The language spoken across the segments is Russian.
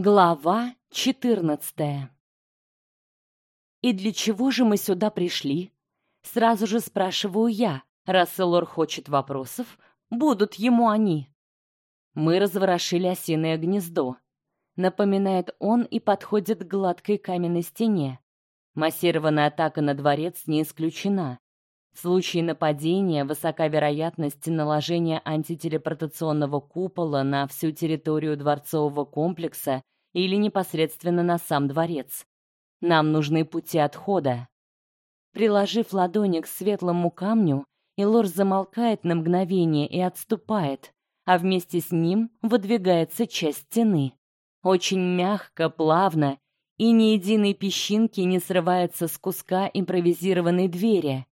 Глава 14. И для чего же мы сюда пришли? Сразу же спрашиваю я, раз Элор хочет вопросов, будут ему они. Мы разворошили осиное гнездо. Напоминает он и подходит к гладкой каменной стене. Массированная атака на дворец не исключена. В случае нападения высока вероятность наложения антителепортационного купола на всю территорию дворцового комплекса или непосредственно на сам дворец. Нам нужны пути отхода. Приложив ладони к светлому камню, Илор замолкает на мгновение и отступает, а вместе с ним выдвигается часть стены. Очень мягко, плавно, и ни единой песчинки не срывается с куска импровизированной двери.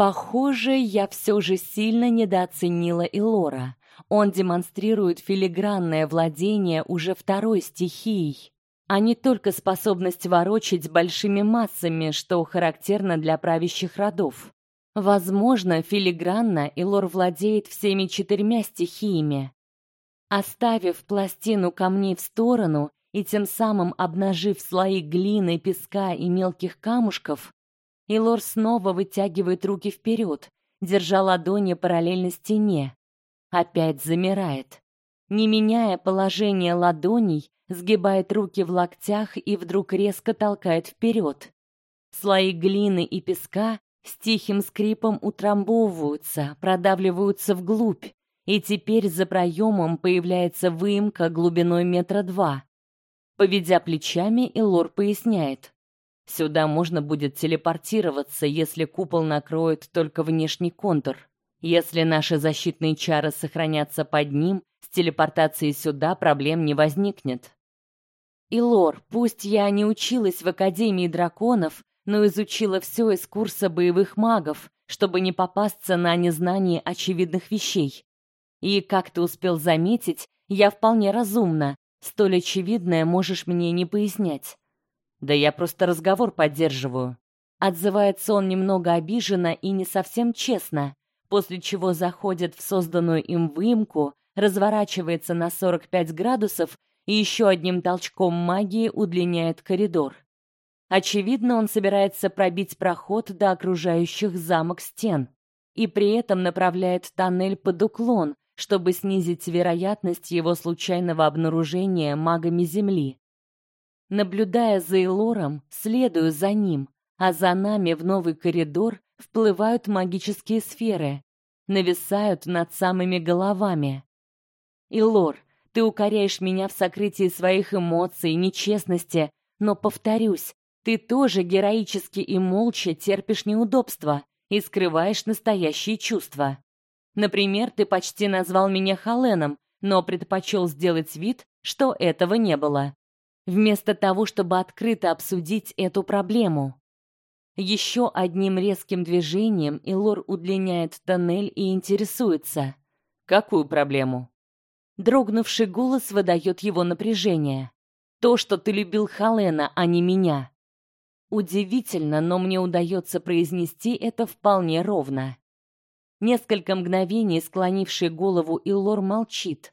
Похоже, я все же сильно недооценила Илора. Он демонстрирует филигранное владение уже второй стихией, а не только способность ворочать большими массами, что характерно для правящих родов. Возможно, филигранно Илор владеет всеми четырьмя стихиями. Оставив пластину камней в сторону и тем самым обнажив слои глины, песка и мелких камушков, и Лор снова вытягивает руки вперед, держа ладони параллельно стене. Опять замирает. Не меняя положение ладоней, сгибает руки в локтях и вдруг резко толкает вперед. Слои глины и песка с тихим скрипом утрамбовываются, продавливаются вглубь, и теперь за проемом появляется выемка глубиной метра два. Поведя плечами, Элор поясняет: Сюда можно будет телепортироваться, если купол накроет только внешний контур. Если наши защитные чары сохранятся под ним, с телепортацией сюда проблем не возникнет. И лор, пусть я не училась в Академии драконов, но изучила все из курса боевых магов, чтобы не попасться на незнание очевидных вещей. И, как ты успел заметить, я вполне разумна. Столь очевидное можешь мне не пояснять. Да я просто разговор поддерживаю. Отзывается он немного обиженно и не совсем честно, после чего заходит в созданную им выемку, разворачивается на 45 градусов и еще одним толчком магии удлиняет коридор. Очевидно, он собирается пробить проход до окружающих замок стен и при этом направляет тоннель под уклон, чтобы снизить вероятность его случайного обнаружения магами Земли. Наблюдая за Элором, следую за ним, а за нами в новый коридор вплывают магические сферы, нависают над самыми головами. Илор, ты укоряешь меня в сокрытии своих эмоций, нечестности, но повторюсь, ты тоже героически и молча терпишь неудобства и скрываешь настоящие чувства. Например, ты почти назвал меня Халеном, но предпочел сделать вид, что этого не было вместо того, чтобы открыто обсудить эту проблему. Еще одним резким движением Илор удлиняет тоннель и интересуется: "Какую проблему?" Дрогнувший голос выдает его напряжение. "То, что ты любил Халена, а не меня". Удивительно, но мне удается произнести это вполне ровно. Несколько мгновений склонивший голову Илор молчит,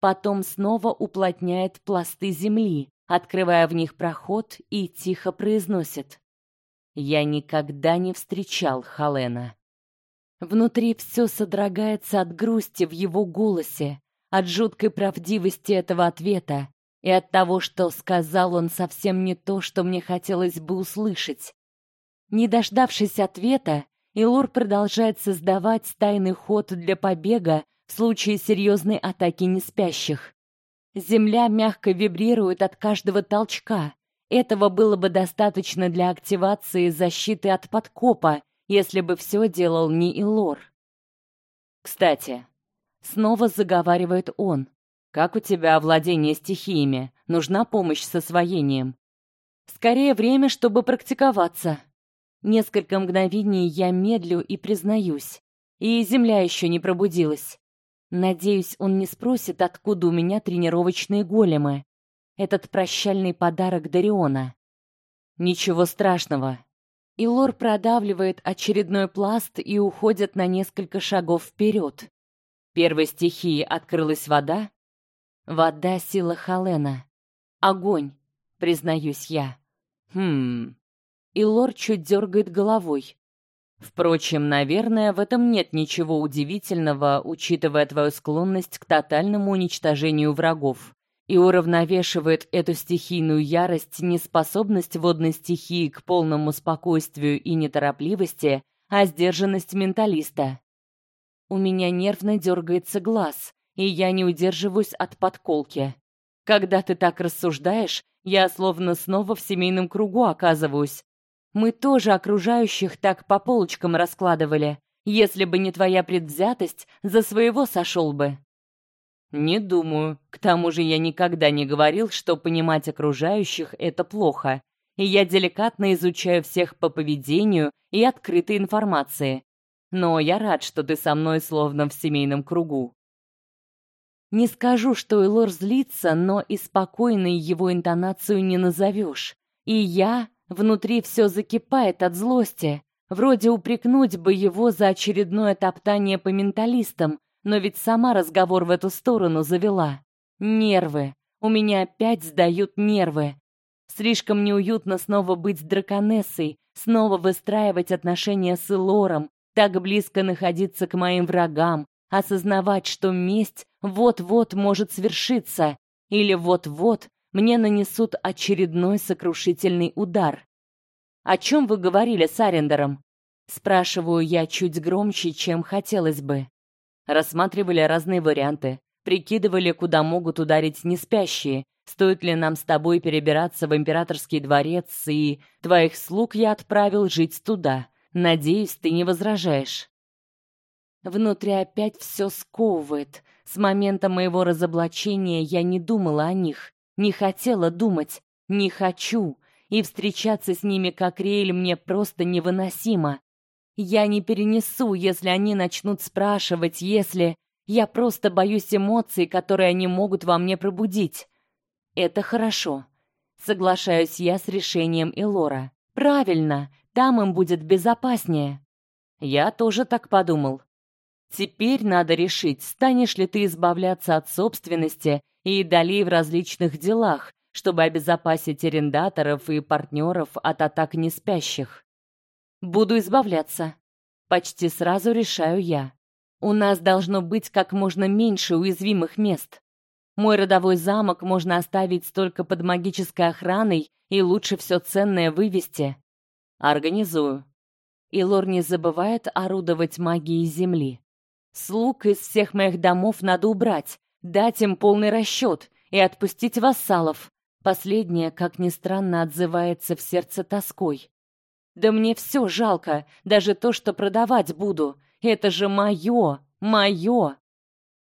потом снова уплотняет пласты земли, открывая в них проход и тихо произносит: "Я никогда не встречал Халена". Внутри все содрогается от грусти в его голосе, от жуткой правдивости этого ответа и от того, что сказал он совсем не то, что мне хотелось бы услышать. Не дождавшись ответа, Илур продолжает создавать тайный ход для побега в случае серьезной атаки неспящих. Земля мягко вибрирует от каждого толчка. Этого было бы достаточно для активации защиты от подкопа, если бы все делал не Илор. Кстати, снова заговаривает он. Как у тебя овладение стихиями? Нужна помощь с освоением? Скорее время, чтобы практиковаться. Несколько мгновений я медлю и признаюсь. И земля еще не пробудилась. Надеюсь, он не спросит, откуда у меня тренировочные големы. Этот прощальный подарок Дариона. Ничего страшного. Илор продавливает очередной пласт и уходит на несколько шагов вперед. Первой стихией открылась вода. Вода сила Халена. Огонь, признаюсь я. Хм. И Лор чуть дергает головой. Впрочем, наверное, в этом нет ничего удивительного, учитывая твою склонность к тотальному уничтожению врагов. И уравновешивает эту стихийную ярость неспособность водной стихии к полному спокойствию и неторопливости, а сдержанность менталиста. У меня нервно дергается глаз, и я не удерживаюсь от подколки. Когда ты так рассуждаешь, я словно снова в семейном кругу оказываюсь. Мы тоже окружающих так по полочкам раскладывали. Если бы не твоя предвзятость, за своего сошел бы. Не думаю. К тому же я никогда не говорил, что понимать окружающих это плохо. И я деликатно изучаю всех по поведению и открытой информации. Но я рад, что ты со мной словно в семейном кругу. Не скажу, что Элор злится, но и спокойной его интонацию не назовешь. И я внутри все закипает от злости. Вроде упрекнуть бы его за очередное топтание по менталистам, но ведь сама разговор в эту сторону завела. Нервы. У меня опять сдают нервы. Слишком неуютно снова быть драконессой, снова выстраивать отношения с Элором, так близко находиться к моим врагам, осознавать, что месть вот-вот может свершиться, или вот-вот мне нанесут очередной сокрушительный удар. О чем вы говорили с Арендером? спрашиваю я чуть громче, чем хотелось бы. Рассматривали разные варианты, прикидывали, куда могут ударить неспящие, стоит ли нам с тобой перебираться в императорский дворец, и твоих слуг я отправил жить туда. Надеюсь, ты не возражаешь. Внутри опять все сковывает. С момента моего разоблачения я не думала о них, не хотела думать, не хочу, и встречаться с ними как Риэль мне просто невыносимо. Я не перенесу, если они начнут спрашивать, если я просто боюсь эмоций, которые они могут во мне пробудить. Это хорошо. Соглашаюсь я с решением Элора. Правильно, там им будет безопаснее. Я тоже так подумал. Теперь надо решить, станешь ли ты избавляться от собственности и долей в различных делах, чтобы обезопасить арендаторов и партнеров от атак неспящих. Буду избавляться. Почти сразу решаю я. У нас должно быть как можно меньше уязвимых мест. Мой родовой замок можно оставить только под магической охраной и лучше все ценное вывести. Организую. И Лор не забывает орудовать магией земли. Слуг из всех моих домов надо убрать, дать им полный расчет и отпустить вассалов. Последнее, как ни странно, отзывается в сердце тоской. Да мне все жалко, даже то, что продавать буду. Это же мое, мое.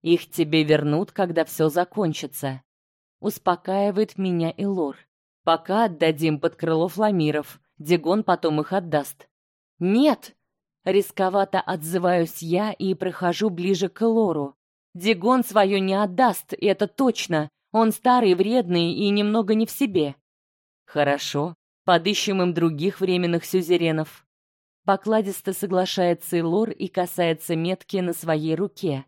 Их тебе вернут, когда все закончится. Успокаивает меня Илор. Пока отдадим под крыло фламиров. Дигон потом их отдаст. Нет, Рисковато отзываюсь я и прохожу ближе к Лору. Дигон свое не отдаст, это точно. Он старый, вредный и немного не в себе. Хорошо, подыщем им других временных сюзеренов. Покладисто соглашается Лор и касается метки на своей руке.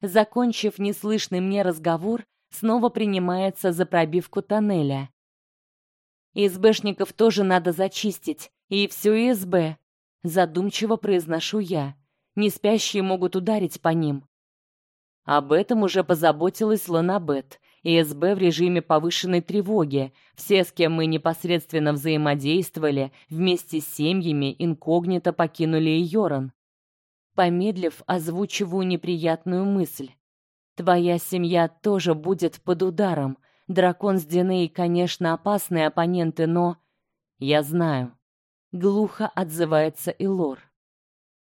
Закончив неслышный мне разговор, снова принимается за пробивку тоннеля. ИСБшников тоже надо зачистить, и всю ИСБ, задумчиво произношу я. Не спящие могут ударить по ним. Об этом уже позаботилась Ланабет, и СБ в режиме повышенной тревоги. Все, с кем мы непосредственно взаимодействовали, вместе с семьями инкогнито покинули Йоран. Помедлив, озвучиваю неприятную мысль. Твоя семья тоже будет под ударом. Дракон с Диней, конечно, опасные оппоненты, но я знаю глухо отзывается Илор.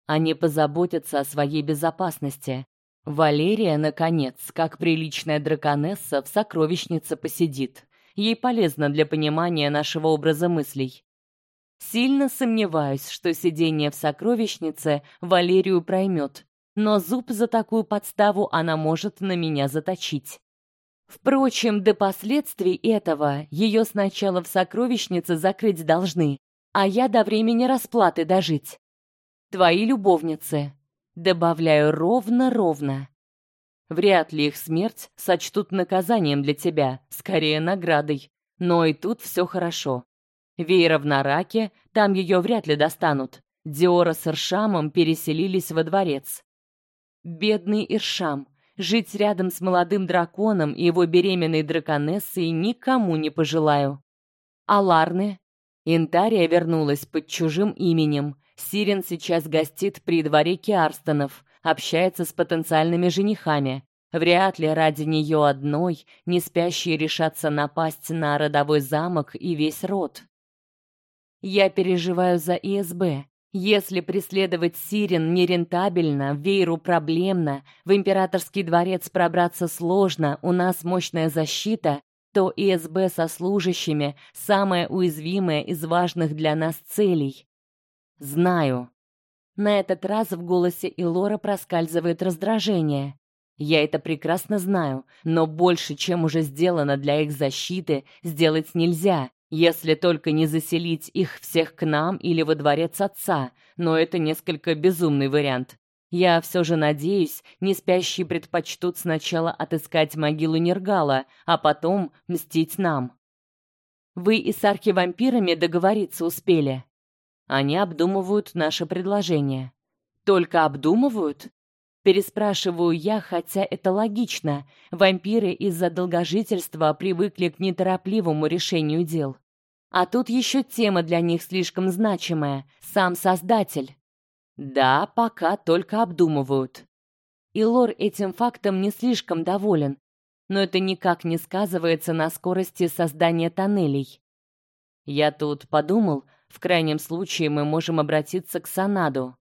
Они позаботятся о своей безопасности. Валерия наконец, как приличная драконесса, в сокровищнице посидит. Ей полезно для понимания нашего образа мыслей. Сильно сомневаюсь, что сидение в сокровищнице Валерию проймет, но зуб за такую подставу она может на меня заточить. Впрочем, до последствий этого ее сначала в сокровищнице закрыть должны, а я до времени расплаты дожить. Твои любовницы. Добавляю ровно-ровно. Вряд ли их смерть сочтут наказанием для тебя, скорее наградой. Но и тут все хорошо. Вейра в Нараке, там ее вряд ли достанут. Диора с Иршамом переселились во дворец. Бедный Иршам, жить рядом с молодым драконом и его беременной драконессой никому не пожелаю. А Ларны? Интария вернулась под чужим именем. Сирен сейчас гостит при дворе Киарстонов, общается с потенциальными женихами. Вряд ли ради нее одной не спящие решатся напасть на родовой замок и весь род. Я переживаю за ИСБ. Если преследовать Сирен нерентабельно, Вейру проблемно, в императорский дворец пробраться сложно, у нас мощная защита, то ИСБ со служащими самое уязвимое из важных для нас целей. Знаю. На этот раз в голосе Илора проскальзывает раздражение. Я это прекрасно знаю, но больше, чем уже сделано для их защиты, сделать нельзя, если только не заселить их всех к нам или во дворец отца, но это несколько безумный вариант. Я все же надеюсь, не спящие предпочтут сначала отыскать могилу Нергала, а потом мстить нам. Вы и с архивампирами договориться успели. Они обдумывают наше предложение. Только обдумывают? Переспрашиваю я, хотя это логично. Вампиры из-за долгожительства привыкли к неторопливому решению дел. А тут еще тема для них слишком значимая сам создатель. Да, пока только обдумывают. И Лор этим фактом не слишком доволен, но это никак не сказывается на скорости создания тоннелей. Я тут подумал, в крайнем случае мы можем обратиться к Санаду.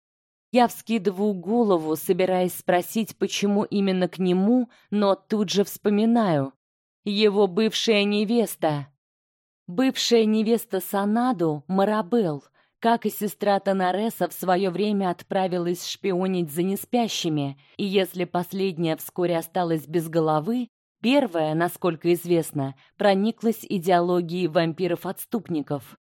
Я вскидываю голову, собираясь спросить, почему именно к нему, но тут же вспоминаю. Его бывшая невеста. Бывшая невеста Санаду, Марабел, как и сестра Танареса, в свое время отправилась шпионить за неспящими, и если последняя вскоре осталась без головы, первая, насколько известно, прониклась идеологией вампиров-отступников.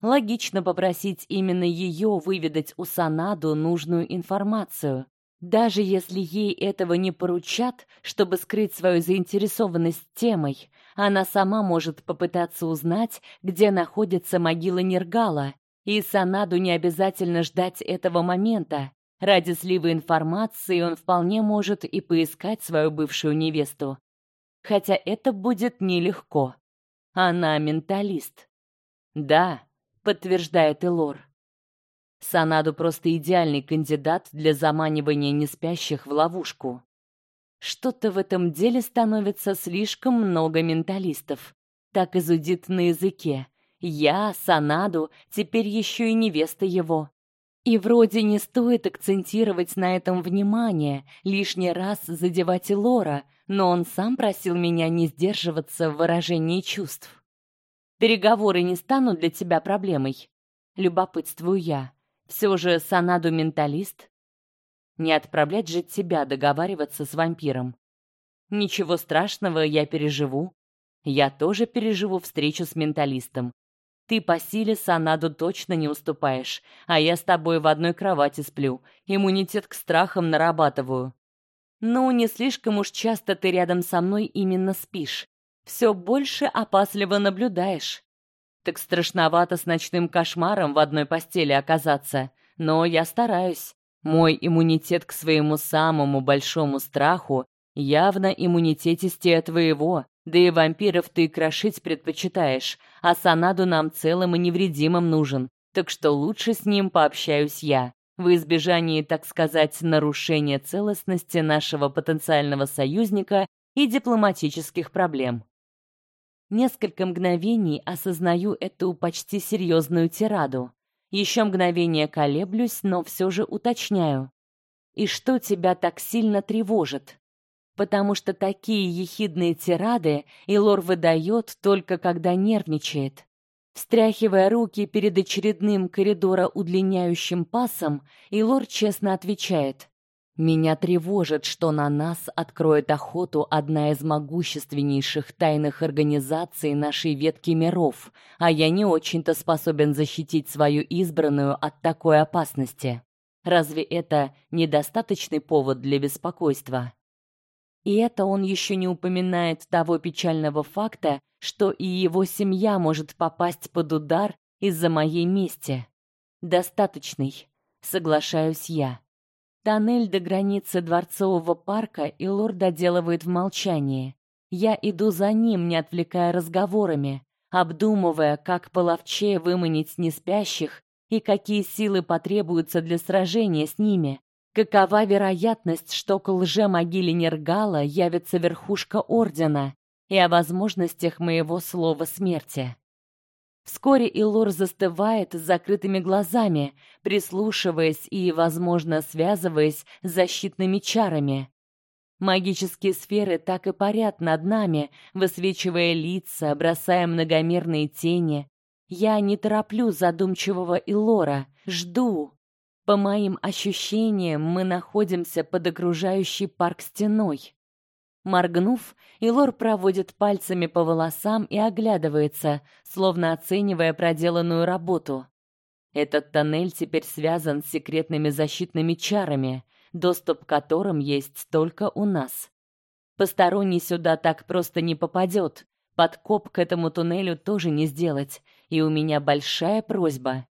Логично попросить именно ее выведать у Санаду нужную информацию, даже если ей этого не поручат, чтобы скрыть свою заинтересованность темой. Она сама может попытаться узнать, где находится могила Нергала, и Санаду не обязательно ждать этого момента. Ради сливы информации он вполне может и поискать свою бывшую невесту. Хотя это будет нелегко. Она менталист. Да, подтверждает Илор. Санаду просто идеальный кандидат для заманивания неспящих в ловушку. Что-то в этом деле становится слишком много менталистов. Так изудит на языке. Я, Санаду, теперь еще и невеста его. И вроде не стоит акцентировать на этом внимание, лишний раз задевать Лора, но он сам просил меня не сдерживаться в выражении чувств. Переговоры не станут для тебя проблемой. Любопытствую я. Все же Санаду менталист. Не отправлять же тебя договариваться с вампиром. Ничего страшного, я переживу. Я тоже переживу встречу с менталистом. Ты по силе Санаду точно не уступаешь, а я с тобой в одной кровати сплю, иммунитет к страхам нарабатываю. Ну, не слишком уж часто ты рядом со мной именно спишь все больше опасливо наблюдаешь. Так страшновато с ночным кошмаром в одной постели оказаться, но я стараюсь. Мой иммунитет к своему самому большому страху явно иммунитетистее твоего, да и вампиров ты крошить предпочитаешь, а Санаду нам целым и невредимым нужен, так что лучше с ним пообщаюсь я, в избежании, так сказать, нарушения целостности нашего потенциального союзника и дипломатических проблем. Несколько мгновений осознаю эту почти серьезную тираду. Еще мгновение колеблюсь, но все же уточняю. И что тебя так сильно тревожит? Потому что такие ехидные тирады Илор выдает только когда нервничает. Встряхивая руки перед очередным коридора удлиняющим пасом, Илор честно отвечает: меня тревожит, что на нас откроет охоту одна из могущественнейших тайных организаций нашей ветки миров, а я не очень-то способен защитить свою избранную от такой опасности. Разве это недостаточный повод для беспокойства? И это он еще не упоминает того печального факта, что и его семья может попасть под удар из-за моей мести. Достаточный, соглашаюсь я. Тоннель до границы дворцового парка и лорд доделывает в молчании. Я иду за ним, не отвлекая разговорами, обдумывая, как половчее выманить неспящих и какие силы потребуются для сражения с ними. Какова вероятность, что к лже-могиле Нергала явится верхушка ордена, и о возможностях моего слова смерти. Вскоре Илор застывает с закрытыми глазами, прислушиваясь и, возможно, связываясь с защитными чарами. Магические сферы так и парят над нами, высвечивая лица, бросая многомерные тени. Я не тороплю задумчивого Илора, жду. По моим ощущениям, мы находимся под окружающей парк стеной. Моргнув, Илор проводит пальцами по волосам и оглядывается, словно оценивая проделанную работу. Этот тоннель теперь связан с секретными защитными чарами, доступ к которым есть только у нас. Посторонний сюда так просто не попадет. Подкоп к этому туннелю тоже не сделать, и у меня большая просьба.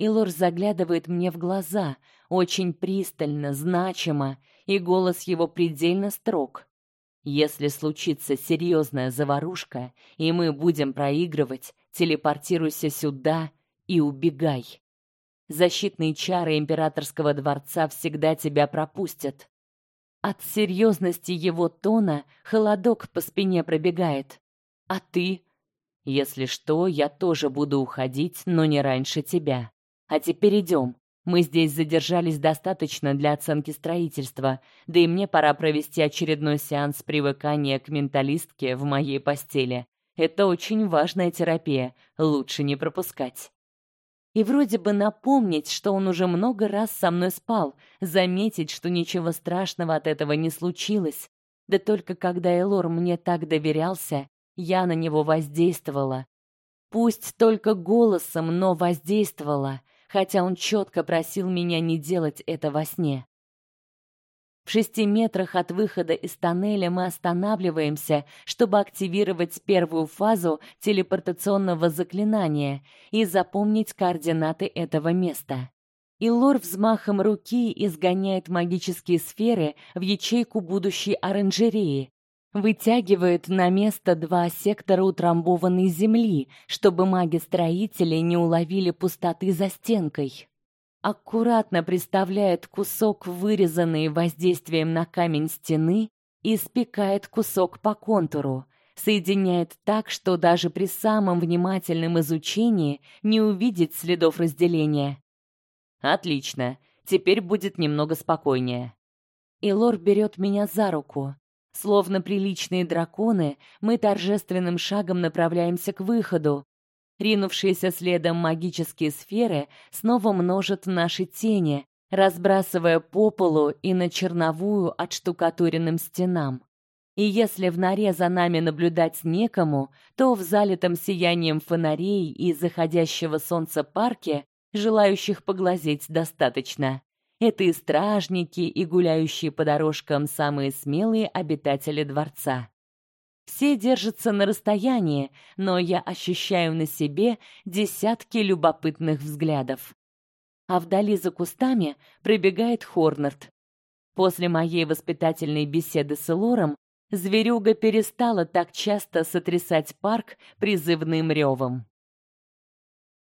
Илор заглядывает мне в глаза, очень пристально, значимо, и голос его предельно строг. Если случится серьезная заварушка, и мы будем проигрывать, телепортируйся сюда и убегай. Защитные чары императорского дворца всегда тебя пропустят. От серьезности его тона холодок по спине пробегает. А ты? Если что, я тоже буду уходить, но не раньше тебя. А теперь идем. Мы здесь задержались достаточно для оценки строительства, да и мне пора провести очередной сеанс привыкания к менталистке в моей постели. Это очень важная терапия, лучше не пропускать. И вроде бы напомнить, что он уже много раз со мной спал, заметить, что ничего страшного от этого не случилось. Да только когда Элор мне так доверялся, я на него воздействовала. Пусть только голосом, но воздействовала хотя он четко просил меня не делать это во сне. В шести метрах от выхода из тоннеля мы останавливаемся, чтобы активировать первую фазу телепортационного заклинания и запомнить координаты этого места. И Лор взмахом руки изгоняет магические сферы в ячейку будущей оранжереи, Вытягивает на место два сектора утрамбованной земли, чтобы маги-строители не уловили пустоты за стенкой. Аккуратно приставляет кусок, вырезанный воздействием на камень стены, и спекает кусок по контуру, соединяет так, что даже при самом внимательном изучении не увидеть следов разделения. Отлично. Теперь будет немного спокойнее. Илор берет меня за руку. Словно приличные драконы, мы торжественным шагом направляемся к выходу. Ринувшиеся следом магические сферы снова множат наши тени, разбрасывая по полу и на черновую отштукатуренным стенам. И если в норе за нами наблюдать некому, то в залитом сиянием фонарей и заходящего солнца парке желающих поглазеть достаточно. Это и стражники, и гуляющие по дорожкам самые смелые обитатели дворца. Все держатся на расстоянии, но я ощущаю на себе десятки любопытных взглядов. А вдали за кустами пробегает Хорнард. После моей воспитательной беседы с Лором зверюга перестала так часто сотрясать парк призывным ревом.